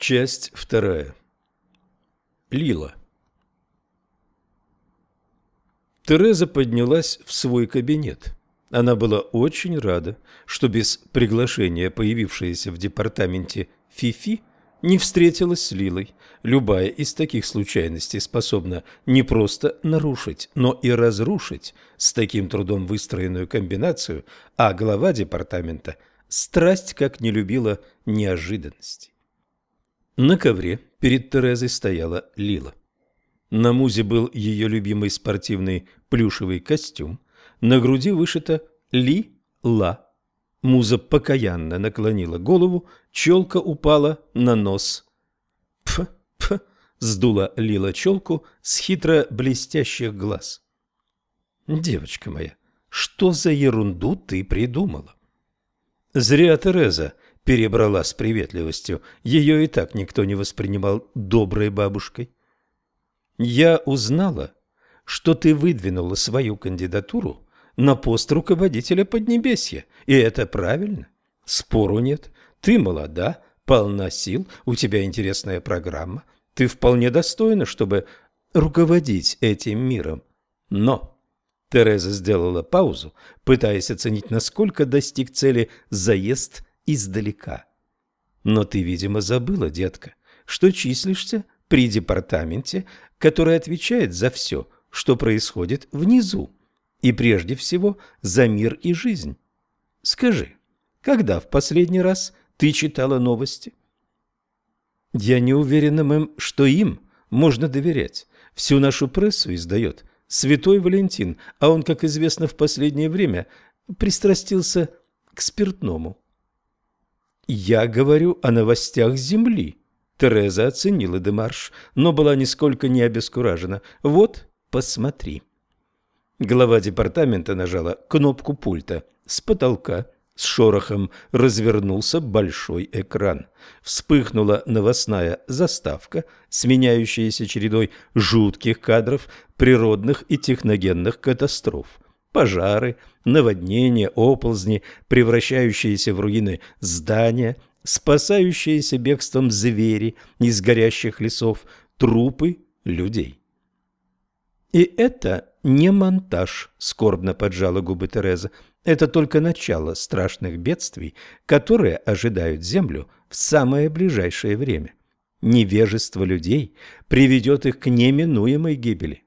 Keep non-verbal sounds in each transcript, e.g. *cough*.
Часть вторая. Лила. Тереза поднялась в свой кабинет. Она была очень рада, что без приглашения появившаяся в департаменте Фифи не встретилась с Лилой. Любая из таких случайностей способна не просто нарушить, но и разрушить с таким трудом выстроенную комбинацию, а глава департамента страсть как не любила неожиданности. На ковре перед Терезой стояла Лила. На музе был ее любимый спортивный плюшевый костюм, на груди вышито «Ли-Ла». Муза покаянно наклонила голову, челка упала на нос. «Пф-пф», сдула Лила челку с хитро блестящих глаз. «Девочка моя, что за ерунду ты придумала?» Зря Тереза перебрала с приветливостью. Ее и так никто не воспринимал доброй бабушкой. «Я узнала, что ты выдвинула свою кандидатуру на пост руководителя Поднебесья, и это правильно. Спору нет. Ты молода, полна сил, у тебя интересная программа. Ты вполне достойна, чтобы руководить этим миром. Но Тереза сделала паузу, пытаясь оценить, насколько достиг цели заезд издалека. Но ты, видимо, забыла, детка, что числишься при департаменте, который отвечает за все, что происходит внизу, и прежде всего за мир и жизнь. Скажи, когда в последний раз ты читала новости? Я не уверена, мэм, что им можно доверять. Всю нашу прессу издает святой Валентин, а он, как известно, в последнее время пристрастился к спиртному. Я говорю о новостях Земли. Тереза оценила Демарш, но была нисколько не обескуражена. Вот, посмотри. Глава департамента нажала кнопку пульта. С потолка с шорохом развернулся большой экран. Вспыхнула новостная заставка, сменяющаяся чередой жутких кадров природных и техногенных катастроф. Пожары, наводнения, оползни, превращающиеся в руины здания, спасающиеся бегством звери из горящих лесов, трупы людей. И это не монтаж, скорбно поджала губы Тереза. Это только начало страшных бедствий, которые ожидают Землю в самое ближайшее время. Невежество людей приведет их к неминуемой гибели.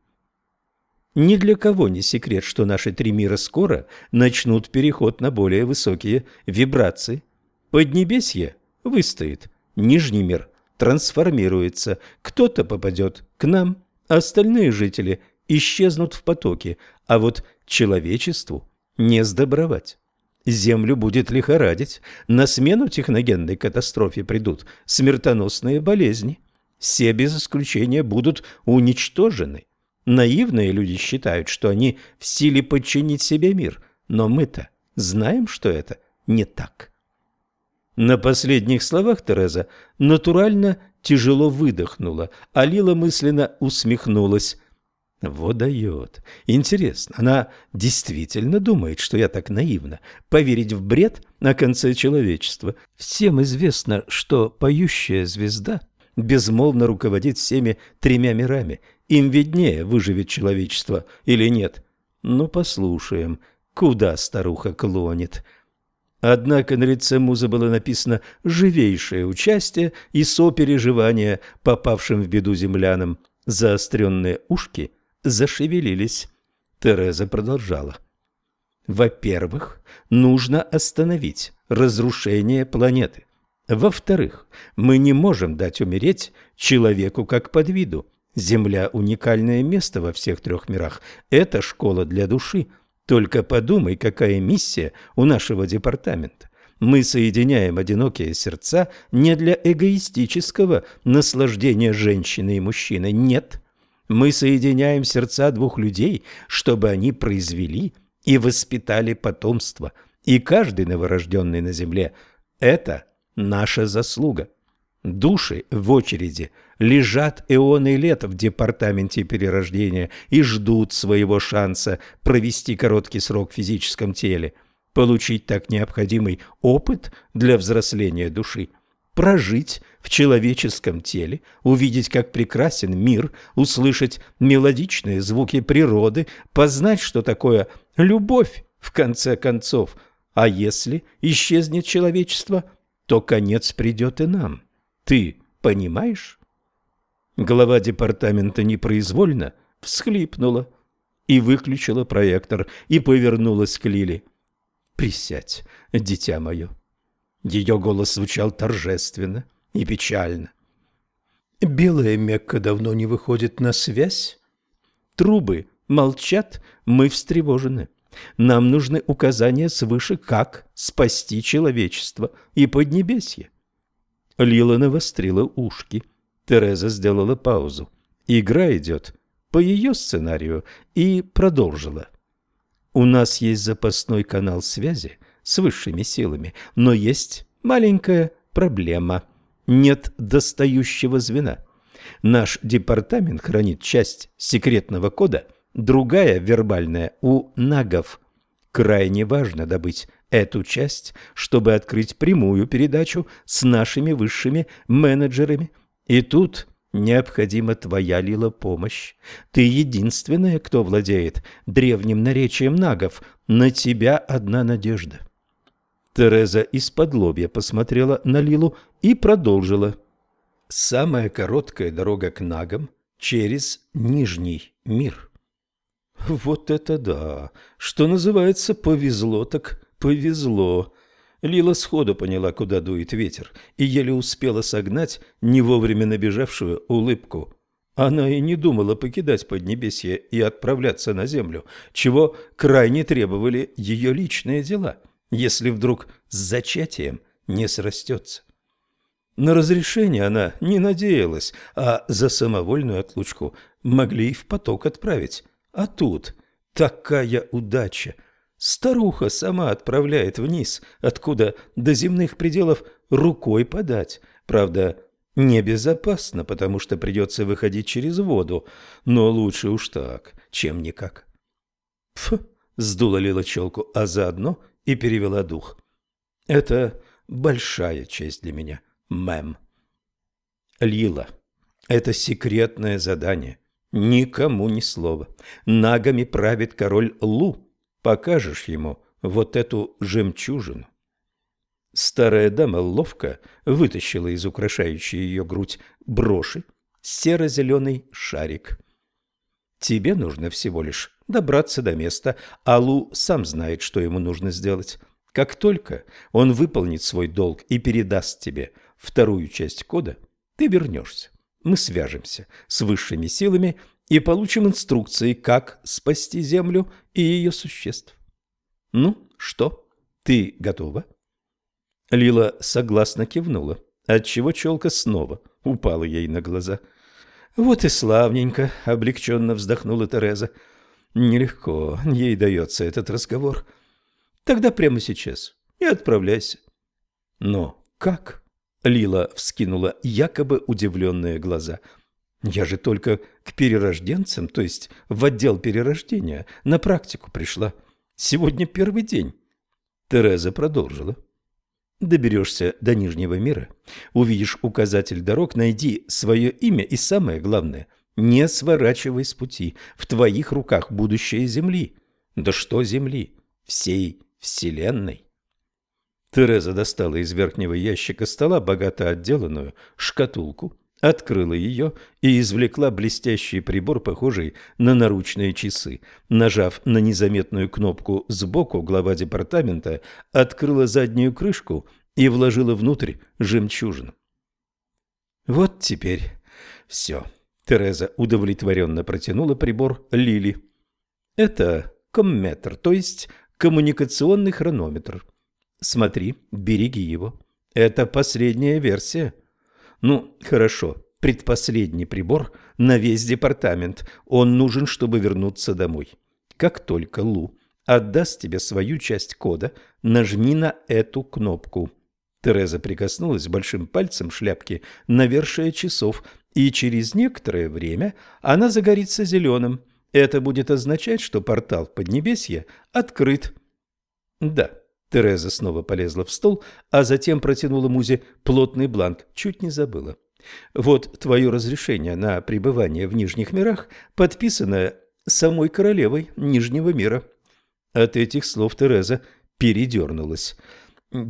Ни для кого не секрет, что наши три мира скоро начнут переход на более высокие вибрации. Поднебесье выстоит, Нижний мир трансформируется, кто-то попадет к нам, а остальные жители исчезнут в потоке, а вот человечеству не сдобровать. Землю будет лихорадить, на смену техногенной катастрофе придут смертоносные болезни. Все без исключения будут уничтожены. Наивные люди считают, что они в силе подчинить себе мир, но мы-то знаем, что это не так. На последних словах Тереза натурально тяжело выдохнула, а Лила мысленно усмехнулась. Вот дает. Интересно, она действительно думает, что я так наивна? Поверить в бред на конце человечества? Всем известно, что поющая звезда безмолвно руководит всеми тремя мирами. Им виднее, выживет человечество или нет. Ну, послушаем, куда старуха клонит. Однако на лице музы было написано «живейшее участие и сопереживание попавшим в беду землянам». Заостренные ушки – зашевелились. Тереза продолжала. Во-первых, нужно остановить разрушение планеты. Во-вторых, мы не можем дать умереть человеку как подвиду. Земля – уникальное место во всех трех мирах. Это школа для души. Только подумай, какая миссия у нашего департамента. Мы соединяем одинокие сердца не для эгоистического наслаждения женщины и мужчины. Нет, мы соединяем сердца двух людей, чтобы они произвели и воспитали потомство. И каждый новорожденный на земле – это наша заслуга. Души в очереди лежат эоны лет в департаменте перерождения и ждут своего шанса провести короткий срок в физическом теле, получить так необходимый опыт для взросления души, прожить в человеческом теле, увидеть, как прекрасен мир, услышать мелодичные звуки природы, познать, что такое любовь, в конце концов. А если исчезнет человечество, то конец придет и нам. Ты понимаешь? Глава департамента непроизвольно всхлипнула и выключила проектор и повернулась к Лили. «Присядь, дитя мое». Ее голос звучал торжественно и печально. «Белая Мекка давно не выходит на связь. Трубы молчат, мы встревожены. Нам нужны указания свыше, как спасти человечество и Поднебесье». Лила навострила ушки. Тереза сделала паузу. Игра идет по ее сценарию и продолжила. У нас есть запасной канал связи с высшими силами, но есть маленькая проблема. Нет достающего звена. Наш департамент хранит часть секретного кода, другая вербальная у нагов. Крайне важно добыть эту часть, чтобы открыть прямую передачу с нашими высшими менеджерами. И тут Необходима твоя, Лила, помощь. Ты единственная, кто владеет древним наречием нагов. На тебя одна надежда. Тереза из-под лобья посмотрела на Лилу и продолжила. Самая короткая дорога к нагам через Нижний мир. Вот это да! Что называется, повезло так повезло. Лила сходу поняла, куда дует ветер, и еле успела согнать не вовремя набежавшую улыбку. Она и не думала покидать Поднебесье и отправляться на землю, чего крайне требовали ее личные дела, если вдруг с зачатием не срастется. На разрешение она не надеялась, а за самовольную отлучку могли и в поток отправить. А тут такая удача! Старуха сама отправляет вниз, откуда до земных пределов рукой подать. Правда, небезопасно, потому что придется выходить через воду, но лучше уж так, чем никак. Фу, сдула Лила челку, а заодно и перевела дух. Это большая честь для меня, мэм. Лила, это секретное задание. Никому ни слова. Нагами правит король Лу, покажешь ему вот эту жемчужину. Старая дама ловко вытащила из украшающей ее грудь броши серо-зеленый шарик. Тебе нужно всего лишь добраться до места, а Лу сам знает, что ему нужно сделать. Как только он выполнит свой долг и передаст тебе вторую часть кода, ты вернешься. Мы свяжемся с высшими силами и получим инструкции, как спасти Землю и ее существ. Ну, что, ты готова? Лила согласно кивнула, отчего челка снова упала ей на глаза. Вот и славненько, облегченно вздохнула Тереза. Нелегко ей дается этот разговор. Тогда прямо сейчас и отправляйся. Но как? Лила вскинула якобы удивленные глаза – я же только к перерожденцам, то есть в отдел перерождения, на практику пришла. Сегодня первый день. Тереза продолжила. Доберешься до Нижнего мира, увидишь указатель дорог, найди свое имя и самое главное, не сворачивай с пути. В твоих руках будущее Земли. Да что Земли? Всей Вселенной. Тереза достала из верхнего ящика стола богато отделанную шкатулку открыла ее и извлекла блестящий прибор, похожий на наручные часы. Нажав на незаметную кнопку сбоку, глава департамента открыла заднюю крышку и вложила внутрь жемчужину. «Вот теперь все». Тереза удовлетворенно протянула прибор Лили. «Это комметр, то есть коммуникационный хронометр. Смотри, береги его. Это последняя версия». Ну, хорошо, предпоследний прибор на весь департамент. Он нужен, чтобы вернуться домой. Как только Лу отдаст тебе свою часть кода, нажми на эту кнопку. Тереза прикоснулась большим пальцем шляпки на вершие часов, и через некоторое время она загорится зеленым. Это будет означать, что портал в Поднебесье открыт. Да, Тереза снова полезла в стол, а затем протянула Музе плотный бланк. Чуть не забыла. Вот твое разрешение на пребывание в Нижних мирах, подписанное самой королевой Нижнего мира. От этих слов Тереза передернулась.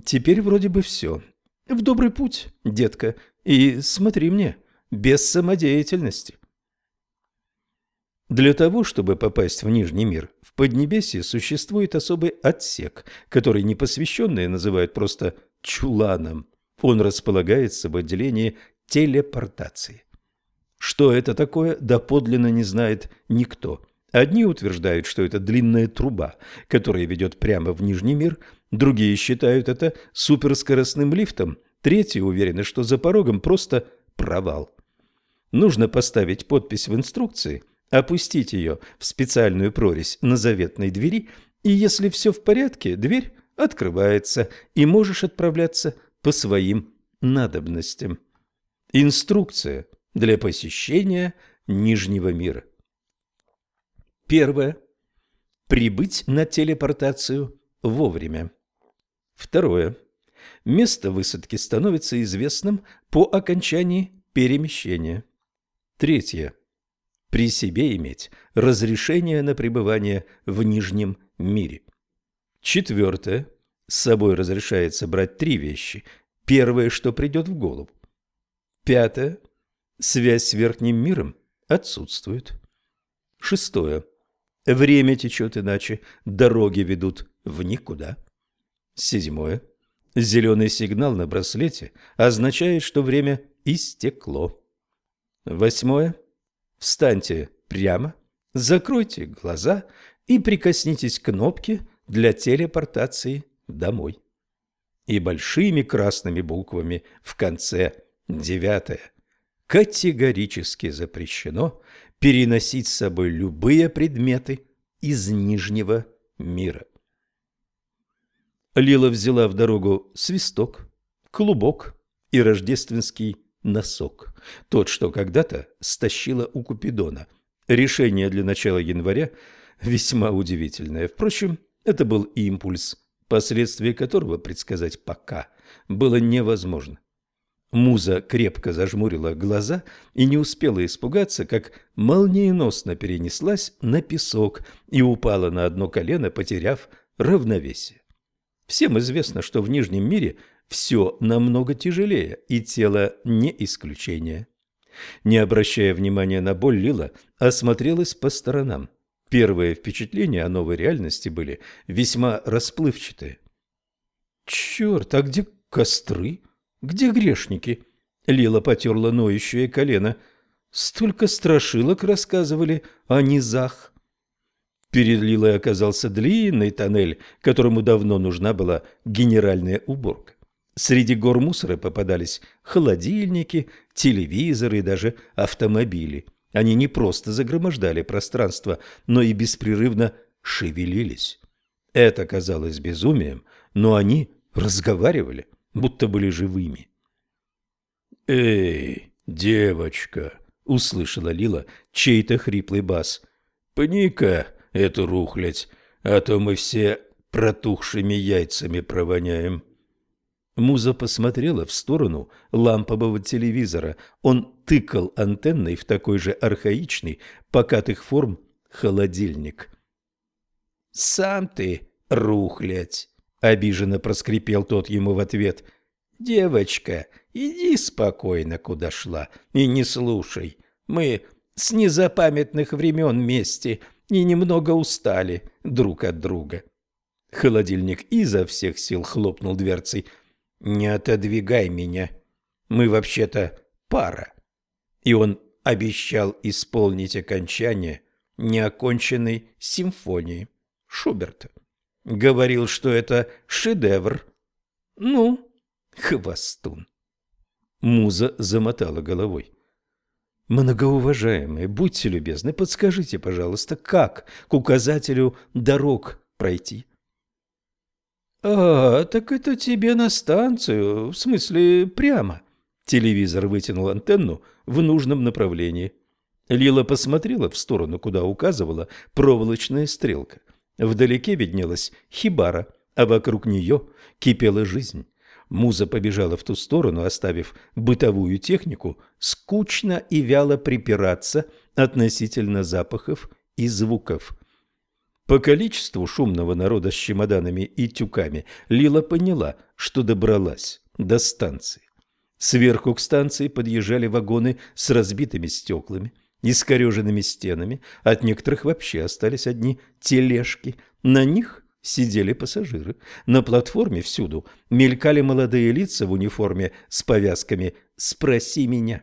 Теперь вроде бы все. В добрый путь, детка, и смотри мне, без самодеятельности. Для того, чтобы попасть в Нижний мир, в Поднебесье существует особый отсек, который непосвященные называют просто чуланом. Он располагается в отделении телепортации. Что это такое, доподлинно не знает никто. Одни утверждают, что это длинная труба, которая ведет прямо в Нижний мир, другие считают это суперскоростным лифтом, третьи уверены, что за порогом просто провал. Нужно поставить подпись в инструкции, опустить ее в специальную прорезь на заветной двери, и если все в порядке, дверь открывается, и можешь отправляться по своим надобностям. Инструкция для посещения Нижнего мира. Первое. Прибыть на телепортацию вовремя. Второе. Место высадки становится известным по окончании перемещения. Третье. При себе иметь разрешение на пребывание в Нижнем мире. Четвертое. С собой разрешается брать три вещи. Первое, что придет в голову. Пятое. Связь с верхним миром отсутствует. Шестое. Время течет иначе, дороги ведут в никуда. Седьмое. Зеленый сигнал на браслете означает, что время истекло. Восьмое. Встаньте прямо, закройте глаза и прикоснитесь к кнопке для телепортации домой. И большими красными буквами в конце Девятое. Категорически запрещено переносить с собой любые предметы из Нижнего мира. Лила взяла в дорогу свисток, клубок и рождественский носок. Тот, что когда-то стащила у Купидона. Решение для начала января весьма удивительное. Впрочем, это был импульс, последствия которого предсказать пока было невозможно. Муза крепко зажмурила глаза и не успела испугаться, как молниеносно перенеслась на песок и упала на одно колено, потеряв равновесие. Всем известно, что в Нижнем мире все намного тяжелее, и тело не исключение. Не обращая внимания на боль, Лила осмотрелась по сторонам. Первые впечатления о новой реальности были весьма расплывчатые. «Черт, а где костры?» Где грешники? Лила потерла ноющее колено. Столько страшилок рассказывали о низах. Перед Лилой оказался длинный тоннель, которому давно нужна была генеральная уборка. Среди гор мусора попадались холодильники, телевизоры и даже автомобили. Они не просто загромождали пространство, но и беспрерывно шевелились. Это казалось безумием, но они разговаривали будто были живыми. «Эй, девочка!» — услышала Лила чей-то хриплый бас. «Пни-ка эту рухлядь, а то мы все протухшими яйцами провоняем». Муза посмотрела в сторону лампового телевизора. Он тыкал антенной в такой же архаичный, покатых форм, холодильник. «Сам ты рухлядь!» Обиженно проскрипел тот ему в ответ. «Девочка, иди спокойно, куда шла, и не слушай. Мы с незапамятных времен вместе и немного устали друг от друга». Холодильник изо всех сил хлопнул дверцей. «Не отодвигай меня. Мы вообще-то пара». И он обещал исполнить окончание неоконченной симфонии Шуберта. Говорил, что это шедевр. Ну, хвостун. Муза замотала головой. Многоуважаемые, будьте любезны, подскажите, пожалуйста, как к указателю дорог пройти? А, так это тебе на станцию, в смысле, прямо. Телевизор вытянул антенну в нужном направлении. Лила посмотрела в сторону, куда указывала проволочная стрелка. Вдалеке виднелась хибара, а вокруг нее кипела жизнь. Муза побежала в ту сторону, оставив бытовую технику скучно и вяло припираться относительно запахов и звуков. По количеству шумного народа с чемоданами и тюками Лила поняла, что добралась до станции. Сверху к станции подъезжали вагоны с разбитыми стеклами, искореженными стенами, от некоторых вообще остались одни тележки. На них сидели пассажиры. На платформе всюду мелькали молодые лица в униформе с повязками «Спроси меня».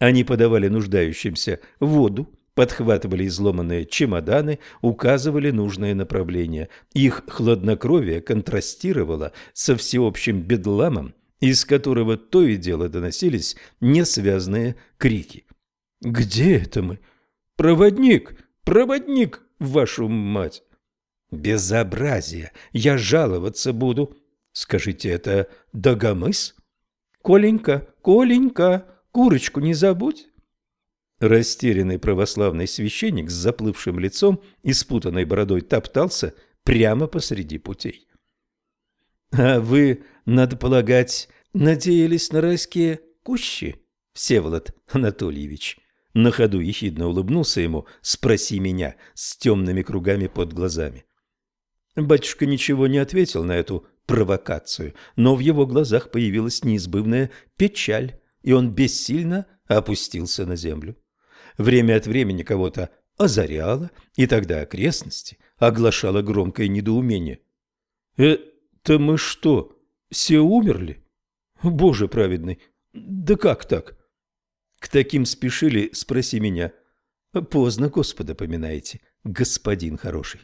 Они подавали нуждающимся воду, подхватывали изломанные чемоданы, указывали нужное направление. Их хладнокровие контрастировало со всеобщим бедламом, из которого то и дело доносились несвязные крики. «Где это мы? Проводник! Проводник, вашу мать!» «Безобразие! Я жаловаться буду!» «Скажите, это Дагомыс?» «Коленька, Коленька, курочку не забудь!» Растерянный православный священник с заплывшим лицом и спутанной бородой топтался прямо посреди путей. «А вы, надо полагать, надеялись на райские кущи, Всеволод Анатольевич?» На ходу ехидно улыбнулся ему «Спроси меня» с темными кругами под глазами. Батюшка ничего не ответил на эту провокацию, но в его глазах появилась неизбывная печаль, и он бессильно опустился на землю время от времени кого-то озаряло, и тогда окрестности оглашало громкое недоумение. «Это мы что, все умерли? Боже праведный, да как так?» К таким спешили, спроси меня. Поздно Господа поминаете, господин хороший.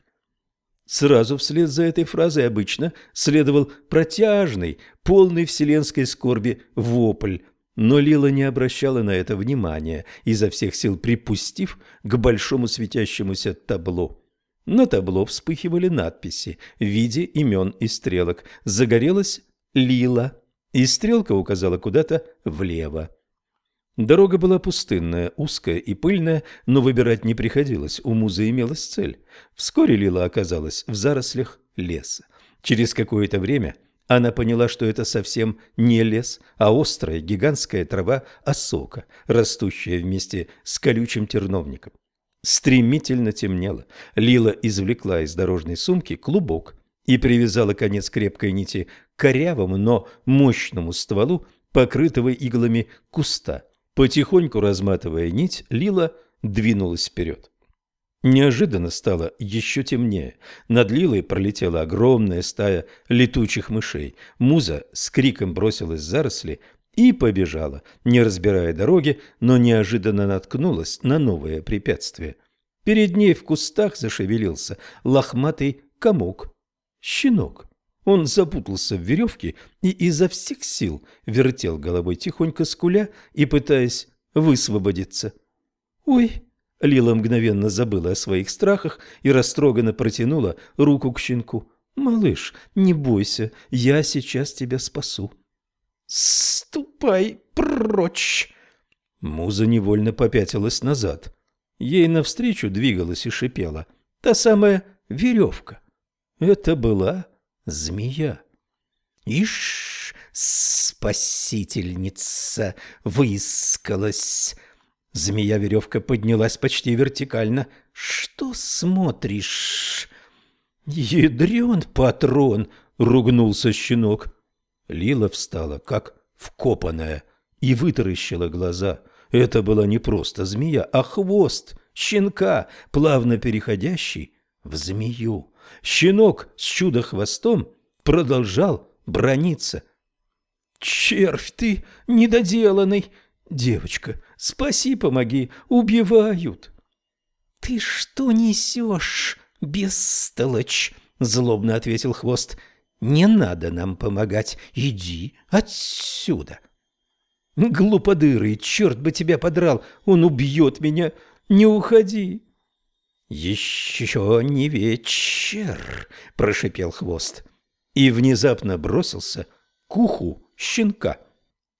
Сразу вслед за этой фразой обычно следовал протяжный, полный вселенской скорби вопль, но Лила не обращала на это внимания, изо всех сил припустив к большому светящемуся табло. На табло вспыхивали надписи в виде имен и стрелок. Загорелась Лила, и стрелка указала куда-то влево. Дорога была пустынная, узкая и пыльная, но выбирать не приходилось, у музы имелась цель. Вскоре Лила оказалась в зарослях леса. Через какое-то время она поняла, что это совсем не лес, а острая гигантская трава осока, растущая вместе с колючим терновником. Стремительно темнело. Лила извлекла из дорожной сумки клубок и привязала конец крепкой нити к корявому, но мощному стволу, покрытого иглами куста. Потихоньку разматывая нить, Лила двинулась вперед. Неожиданно стало еще темнее. Над Лилой пролетела огромная стая летучих мышей. Муза с криком бросилась в заросли и побежала, не разбирая дороги, но неожиданно наткнулась на новое препятствие. Перед ней в кустах зашевелился лохматый комок. Щенок. Он запутался в веревке и изо всех сил вертел головой тихонько скуля и пытаясь высвободиться. «Ой!» Лила мгновенно забыла о своих страхах и растроганно протянула руку к щенку. «Малыш, не бойся, я сейчас тебя спасу». «Ступай прочь!» Муза невольно попятилась назад. Ей навстречу двигалась и шипела та самая веревка. Это была змея. «Ишь, спасительница выискалась!» Змея-веревка поднялась почти вертикально. «Что смотришь?» «Ядрен патрон!» — ругнулся щенок. Лила встала, как вкопанная, и вытаращила глаза. Это была не просто змея, а хвост щенка, плавно переходящий в змею. Щенок с чудо-хвостом продолжал брониться. «Червь ты недоделанный!» «Девочка, спаси, помоги, убивают!» «Ты что несешь, бестолочь?» — злобно ответил хвост. «Не надо нам помогать, иди отсюда!» «Глуподырый, черт бы тебя подрал, он убьет меня, не уходи!» «Еще не вечер!» — прошипел хвост и внезапно бросился к уху щенка.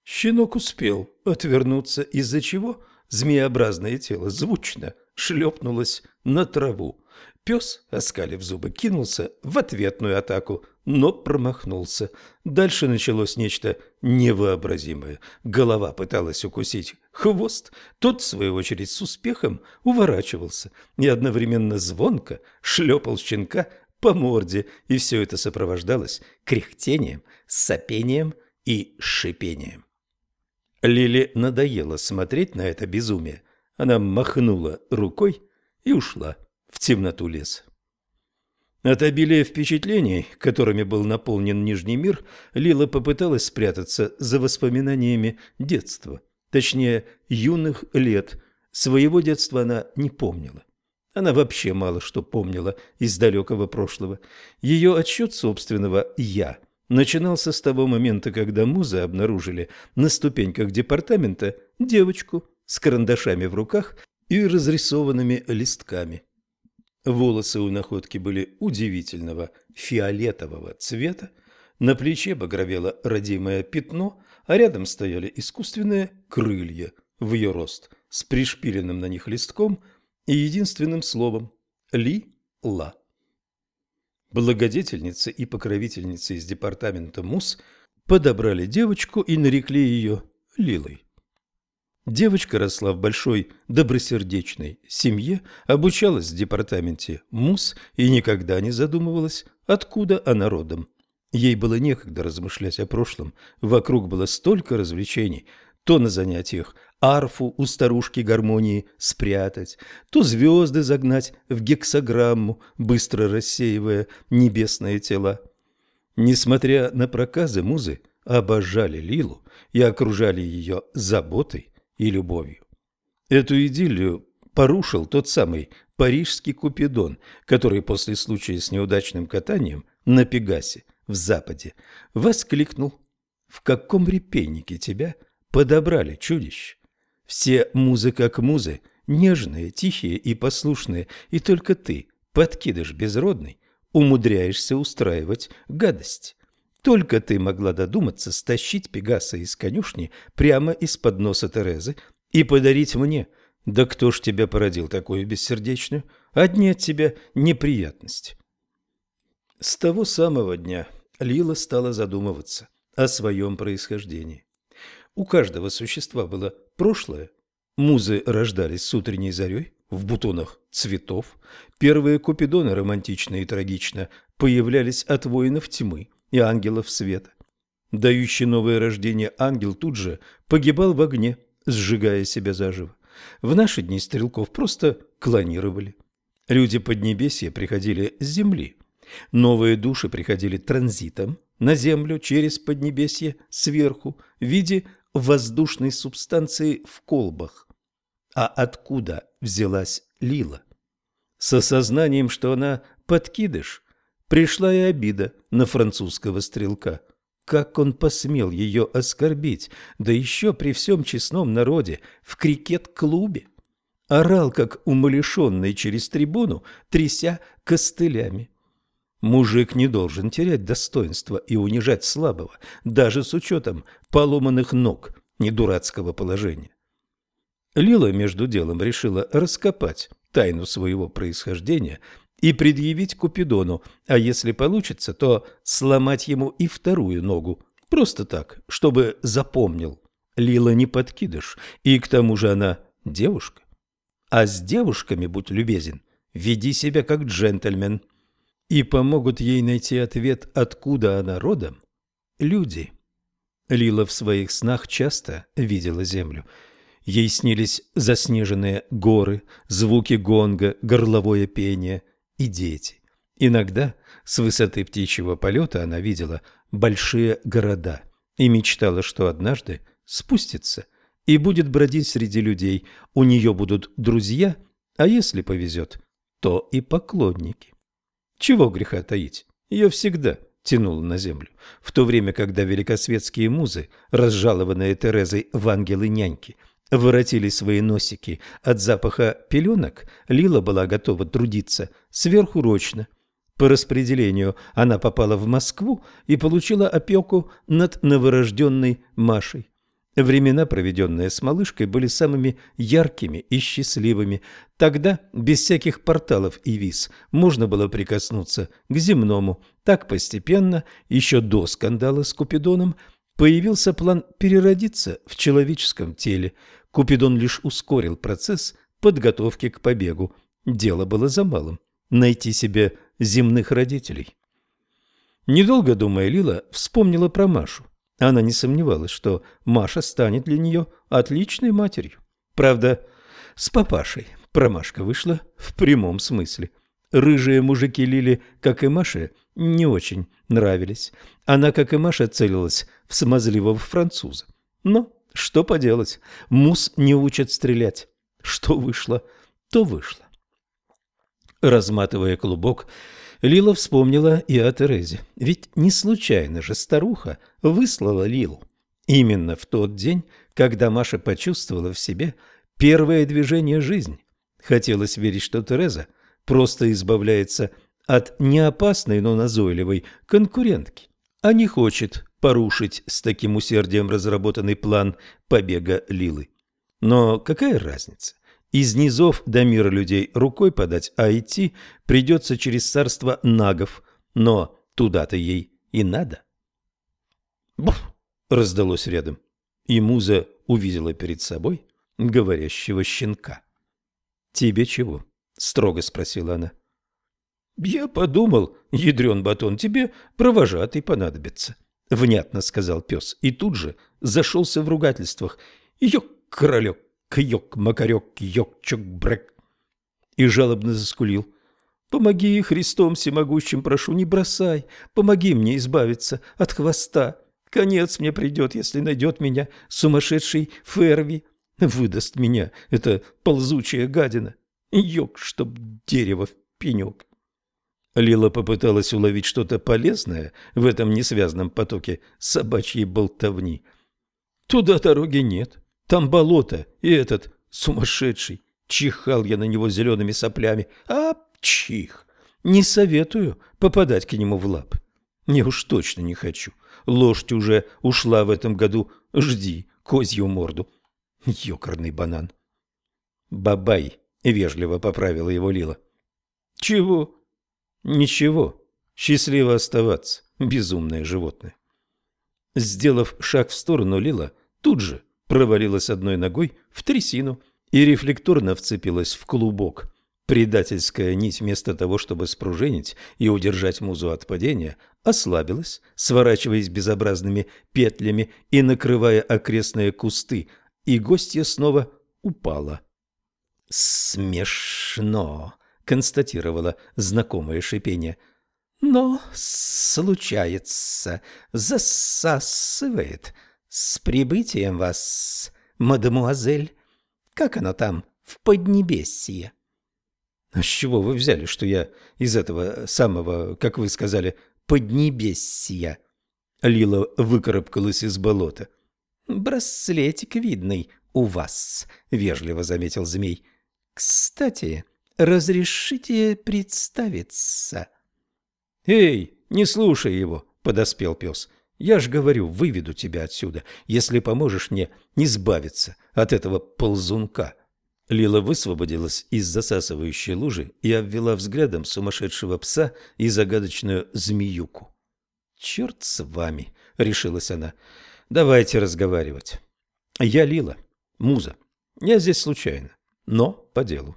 Щенок успел отвернуться, из-за чего змеобразное тело звучно шлепнулось на траву. Пес, оскалив зубы, кинулся в ответную атаку но промахнулся. Дальше началось нечто невообразимое. Голова пыталась укусить хвост, тот, в свою очередь, с успехом уворачивался и одновременно звонко шлепал щенка по морде, и все это сопровождалось кряхтением, сопением и шипением. Лили надоело смотреть на это безумие. Она махнула рукой и ушла в темноту леса. От обилия впечатлений, которыми был наполнен Нижний мир, Лила попыталась спрятаться за воспоминаниями детства, точнее, юных лет. Своего детства она не помнила. Она вообще мало что помнила из далекого прошлого. Ее отсчет собственного «я» начинался с того момента, когда музы обнаружили на ступеньках департамента девочку с карандашами в руках и разрисованными листками. Волосы у находки были удивительного фиолетового цвета, на плече багровело родимое пятно, а рядом стояли искусственные крылья в ее рост с пришпиленным на них листком и единственным словом «Ли-Ла». Благодетельница и покровительница из департамента МУС подобрали девочку и нарекли ее Лилой. Девочка росла в большой добросердечной семье, обучалась в департаменте МУС и никогда не задумывалась, откуда она родом. Ей было некогда размышлять о прошлом, вокруг было столько развлечений, то на занятиях арфу у старушки гармонии спрятать, то звезды загнать в гексограмму, быстро рассеивая небесные тела. Несмотря на проказы, музы обожали Лилу и окружали ее заботой и любовью. Эту идиллию порушил тот самый парижский Купидон, который после случая с неудачным катанием на Пегасе в Западе воскликнул «В каком репейнике тебя подобрали, чудище? Все музы как музы, нежные, тихие и послушные, и только ты, подкидыш безродный, умудряешься устраивать гадость». Только ты могла додуматься стащить Пегаса из конюшни прямо из-под носа Терезы и подарить мне. Да кто ж тебя породил такую бессердечную? Одни от тебя неприятности. С того самого дня Лила стала задумываться о своем происхождении. У каждого существа было прошлое. Музы рождались с утренней зарей в бутонах цветов. Первые купидоны романтично и трагично появлялись от воинов тьмы – и ангелов света. Дающий новое рождение ангел тут же погибал в огне, сжигая себя заживо. В наши дни стрелков просто клонировали. Люди Поднебесья приходили с земли. Новые души приходили транзитом на землю через Поднебесье сверху в виде воздушной субстанции в колбах. А откуда взялась Лила? С осознанием, что она подкидыш, Пришла и обида на французского стрелка. Как он посмел ее оскорбить, да еще при всем честном народе, в крикет-клубе. Орал, как умалишенный через трибуну, тряся костылями. Мужик не должен терять достоинство и унижать слабого, даже с учетом поломанных ног, не дурацкого положения. Лила между делом решила раскопать тайну своего происхождения и предъявить Купидону, а если получится, то сломать ему и вторую ногу, просто так, чтобы запомнил. Лила не подкидыш, и к тому же она девушка. А с девушками, будь любезен, веди себя как джентльмен. И помогут ей найти ответ, откуда она родом, люди. Лила в своих снах часто видела землю. Ей снились заснеженные горы, звуки гонга, горловое пение – и дети. Иногда с высоты птичьего полета она видела большие города и мечтала, что однажды спустится и будет бродить среди людей. У нее будут друзья, а если повезет, то и поклонники. Чего греха таить? Ее всегда тянуло на землю. В то время, когда великосветские музы, разжалованные Терезой в ангелы-няньки – воротили свои носики от запаха пеленок, Лила была готова трудиться сверхурочно. По распределению она попала в Москву и получила опеку над новорожденной Машей. Времена, проведенные с малышкой, были самыми яркими и счастливыми. Тогда, без всяких порталов и виз, можно было прикоснуться к земному. Так постепенно, еще до скандала с Купидоном, появился план переродиться в человеческом теле. Купидон лишь ускорил процесс подготовки к побегу. Дело было за малым – найти себе земных родителей. Недолго думая, Лила вспомнила про Машу. Она не сомневалась, что Маша станет для нее отличной матерью. Правда, с папашей промашка вышла в прямом смысле. Рыжие мужики Лили, как и Маша, не очень нравились. Она, как и Маша, целилась в смазливого француза. Но что поделать, мус не учат стрелять. Что вышло, то вышло. Разматывая клубок, Лила вспомнила и о Терезе. Ведь не случайно же старуха выслала Лилу. Именно в тот день, когда Маша почувствовала в себе первое движение жизни. Хотелось верить, что Тереза просто избавляется от неопасной, но назойливой конкурентки, а не хочет порушить с таким усердием разработанный план побега Лилы. Но какая разница? Из низов до мира людей рукой подать, а идти придется через царство нагов. Но туда-то ей и надо. Буф! раздалось рядом, и Муза увидела перед собой говорящего щенка. «Тебе чего?» — строго спросила она. «Я подумал, ядрен батон, тебе провожатый понадобится», — внятно сказал пес, и тут же зашелся в ругательствах. «Ёк, королек, кьёк, макарек, йок, чок, брэк. И жалобно заскулил. Помоги, Христом всемогущим прошу, не бросай, помоги мне избавиться от хвоста. Конец мне придет, если найдет меня сумасшедший Ферви. Выдаст меня эта ползучая гадина. Йок, чтоб дерево в пенек. Лила попыталась уловить что-то полезное в этом несвязном потоке собачьей болтовни. Туда дороги нет. Там болото, и этот сумасшедший. Чихал я на него зелеными соплями. А, чих! Не советую попадать к нему в лап. Не уж точно не хочу. Лошадь уже ушла в этом году. Жди козью морду. Ёкарный банан. Бабай, вежливо поправила его Лила. Чего? Ничего. Счастливо оставаться, безумное животное. Сделав шаг в сторону, Лила тут же провалилась одной ногой в трясину и рефлекторно вцепилась в клубок. Предательская нить вместо того, чтобы спружинить и удержать музу от падения, ослабилась, сворачиваясь безобразными петлями и накрывая окрестные кусты, и гостья снова упала. «Смешно», — констатировала знакомое шипение. «Но случается, засасывает». «С прибытием вас, мадемуазель! Как оно там, в Поднебесье?» «А с чего вы взяли, что я из этого самого, как вы сказали, Поднебесья?» Лила выкарабкалась из болота. «Браслетик видный у вас», — вежливо заметил змей. «Кстати, разрешите представиться?» «Эй, не слушай его», — подоспел пес. Я ж говорю, выведу тебя отсюда, если поможешь мне избавиться от этого ползунка. Лила высвободилась из засасывающей лужи и обвела взглядом сумасшедшего пса и загадочную змеюку. «Черт с вами!» — решилась она. «Давайте разговаривать. Я Лила, муза. Я здесь случайно, но по делу».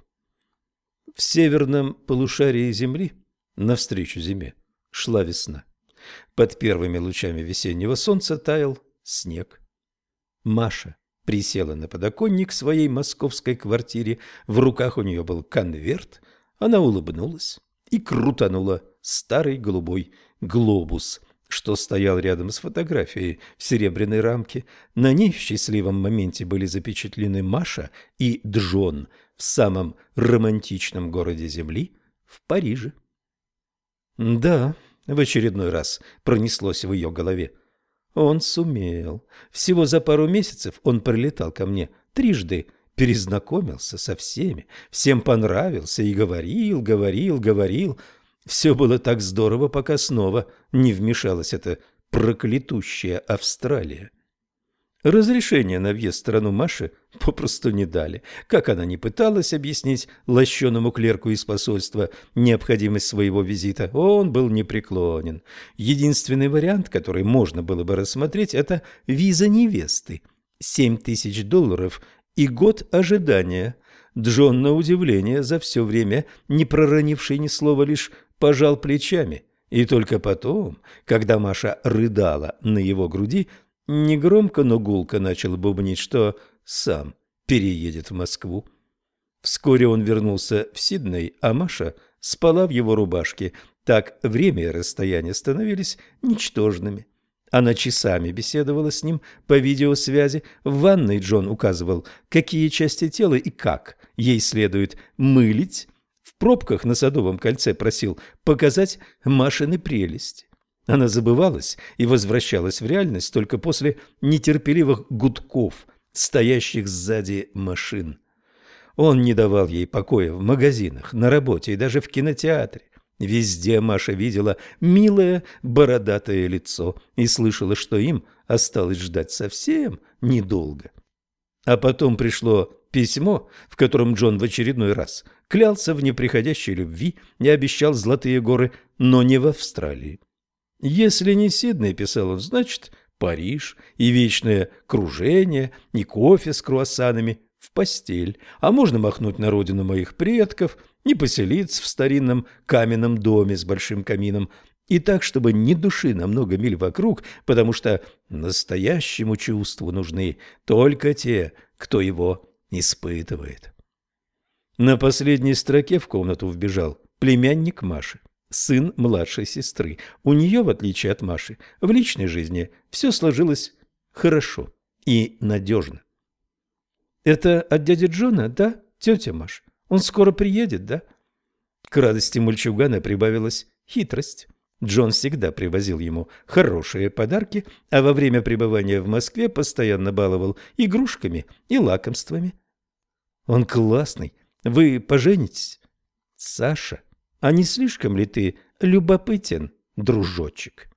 В северном полушарии Земли, навстречу зиме, шла весна. Под первыми лучами весеннего солнца таял снег. Маша присела на подоконник своей московской квартире, в руках у нее был конверт, она улыбнулась и крутанула старый голубой глобус, что стоял рядом с фотографией в серебряной рамке. На ней в счастливом моменте были запечатлены Маша и Джон в самом романтичном городе Земли, в Париже. Да, в очередной раз пронеслось в ее голове. Он сумел. Всего за пару месяцев он прилетал ко мне трижды, перезнакомился со всеми, всем понравился и говорил, говорил, говорил. Все было так здорово, пока снова не вмешалась эта проклятущая Австралия. Разрешение на въезд в страну Маши попросту не дали. Как она не пыталась объяснить лощеному клерку из посольства необходимость своего визита, он был непреклонен. Единственный вариант, который можно было бы рассмотреть, это виза невесты. Семь тысяч долларов и год ожидания. Джон, на удивление, за все время, не проронивший ни слова, лишь пожал плечами. И только потом, когда Маша рыдала на его груди, негромко, но гулко начал бубнить, что сам переедет в Москву. Вскоре он вернулся в Сидней, а Маша спала в его рубашке. Так время и расстояние становились ничтожными. Она часами беседовала с ним по видеосвязи. В ванной Джон указывал, какие части тела и как ей следует мылить. В пробках на Садовом кольце просил показать Машины прелести. Она забывалась и возвращалась в реальность только после нетерпеливых гудков, стоящих сзади машин. Он не давал ей покоя в магазинах, на работе и даже в кинотеатре. Везде Маша видела милое бородатое лицо и слышала, что им осталось ждать совсем недолго. А потом пришло письмо, в котором Джон в очередной раз клялся в неприходящей любви и обещал золотые горы, но не в Австралии. Если не Сидней, писал он, значит Париж и вечное кружение, и кофе с круассанами в постель. А можно махнуть на родину моих предков, не поселиться в старинном каменном доме с большим камином, и так, чтобы ни души на много миль вокруг, потому что настоящему чувству нужны только те, кто его испытывает. На последней строке в комнату вбежал племянник Маши сын младшей сестры. У нее, в отличие от Маши, в личной жизни все сложилось хорошо и надежно. «Это от дяди Джона, да, тетя Маш? Он скоро приедет, да?» К радости мальчугана прибавилась хитрость. Джон всегда привозил ему хорошие подарки, а во время пребывания в Москве постоянно баловал игрушками и лакомствами. «Он классный. Вы поженитесь?» «Саша, а не слишком ли ты любопытен, дружочек?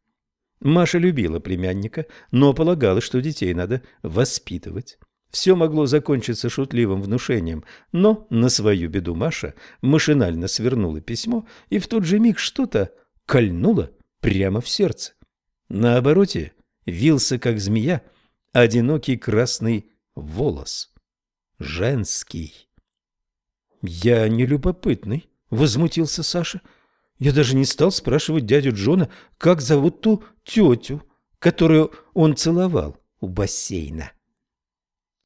Маша любила племянника, но полагала, что детей надо воспитывать. Все могло закончиться шутливым внушением, но на свою беду Маша машинально свернула письмо, и в тот же миг что-то кольнуло прямо в сердце. На обороте вился, как змея, одинокий красный волос. Женский. «Я не любопытный», — возмутился Саша. «Я даже не стал спрашивать дядю Джона, как зовут ту тетю, которую он целовал у бассейна».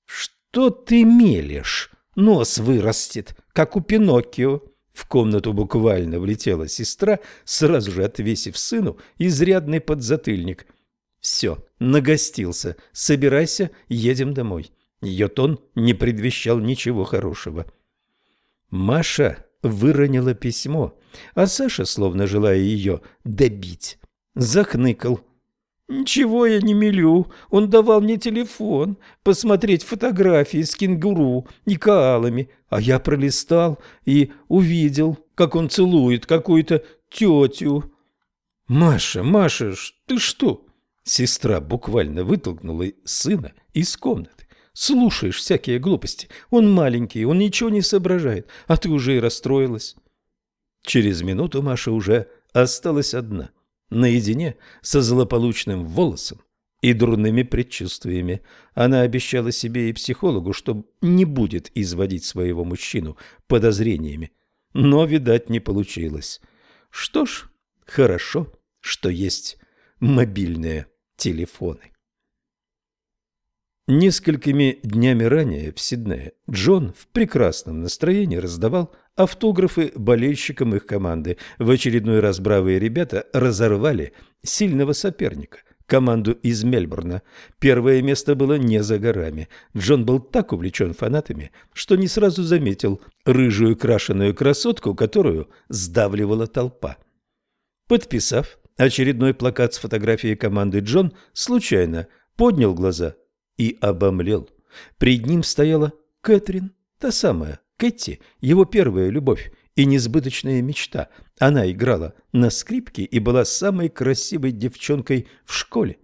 «Что ты мелешь? Нос вырастет, как у Пиноккио». В комнату буквально влетела сестра, сразу же отвесив сыну изрядный подзатыльник. «Все, нагостился. Собирайся, едем домой». Ее тон не предвещал ничего хорошего. Маша выронила письмо, а Саша, словно желая ее добить, захныкал. «Ничего я не мелю. Он давал мне телефон, посмотреть фотографии с кенгуру и коалами, а я пролистал и увидел, как он целует какую-то тетю». «Маша, Маша, ты что?» Сестра буквально вытолкнула сына из комнаты слушаешь всякие глупости. Он маленький, он ничего не соображает, а ты уже и расстроилась. Через минуту Маша уже осталась одна, наедине со злополучным волосом и дурными предчувствиями. Она обещала себе и психологу, что не будет изводить своего мужчину подозрениями, но, видать, не получилось. Что ж, хорошо, что есть мобильные телефоны. Несколькими днями ранее в Сиднее Джон в прекрасном настроении раздавал автографы болельщикам их команды. В очередной раз бравые ребята разорвали сильного соперника, команду из Мельбурна. Первое место было не за горами. Джон был так увлечен фанатами, что не сразу заметил рыжую крашеную красотку, которую сдавливала толпа. Подписав очередной плакат с фотографией команды, Джон случайно поднял глаза и обомлел. Пред ним стояла Кэтрин, та самая, Кэти, его первая любовь и несбыточная мечта. Она играла на скрипке и была самой красивой девчонкой в школе.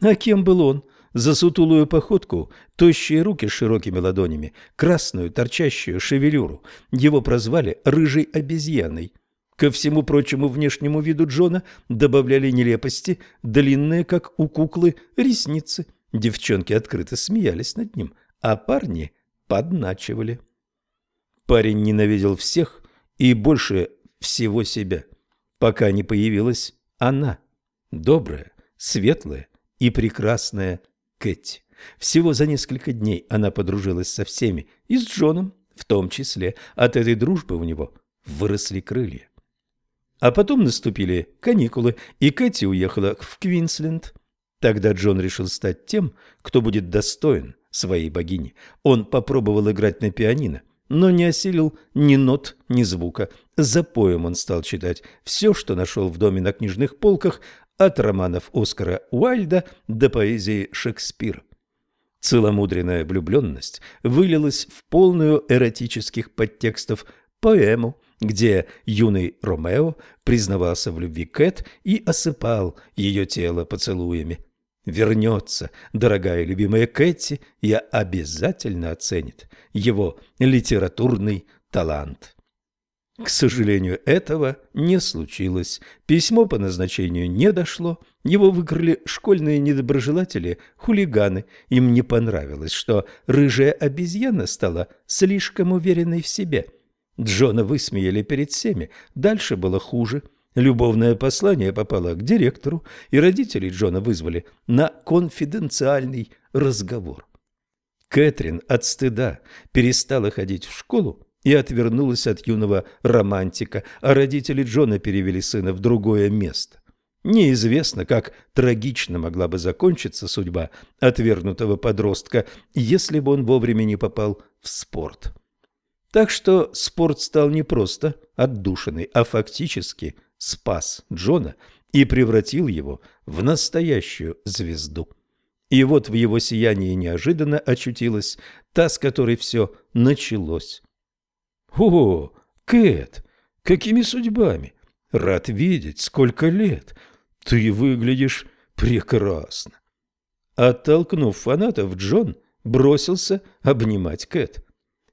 А кем был он? За сутулую походку, тощие руки с широкими ладонями, красную торчащую шевелюру. Его прозвали «рыжей обезьяной». Ко всему прочему внешнему виду Джона добавляли нелепости, длинные, как у куклы, ресницы. Девчонки открыто смеялись над ним, а парни подначивали. Парень ненавидел всех и больше всего себя, пока не появилась она, добрая, светлая и прекрасная Кэти. Всего за несколько дней она подружилась со всеми, и с Джоном в том числе. От этой дружбы у него выросли крылья. А потом наступили каникулы, и Кэти уехала в Квинсленд. Тогда Джон решил стать тем, кто будет достоин своей богини. Он попробовал играть на пианино, но не осилил ни нот, ни звука. За поем он стал читать все, что нашел в доме на книжных полках, от романов Оскара Уайльда до поэзии Шекспира. Целомудренная влюбленность вылилась в полную эротических подтекстов поэму, где юный Ромео признавался в любви Кэт и осыпал ее тело поцелуями. Вернется, дорогая любимая Кэти, и обязательно оценит его литературный талант. К сожалению, этого не случилось. Письмо по назначению не дошло. Его выкрали школьные недоброжелатели, хулиганы. Им не понравилось, что рыжая обезьяна стала слишком уверенной в себе. Джона высмеяли перед всеми. Дальше было хуже. Любовное послание попало к директору, и родители Джона вызвали на конфиденциальный разговор. Кэтрин от стыда перестала ходить в школу и отвернулась от юного романтика, а родители Джона перевели сына в другое место. Неизвестно, как трагично могла бы закончиться судьба отвергнутого подростка, если бы он вовремя не попал в спорт. Так что спорт стал не просто отдушиной, а фактически спас Джона и превратил его в настоящую звезду. И вот в его сиянии неожиданно очутилась та, с которой все началось. «О, Кэт, какими судьбами? Рад видеть, сколько лет. Ты выглядишь прекрасно». Оттолкнув фанатов, Джон бросился обнимать Кэт.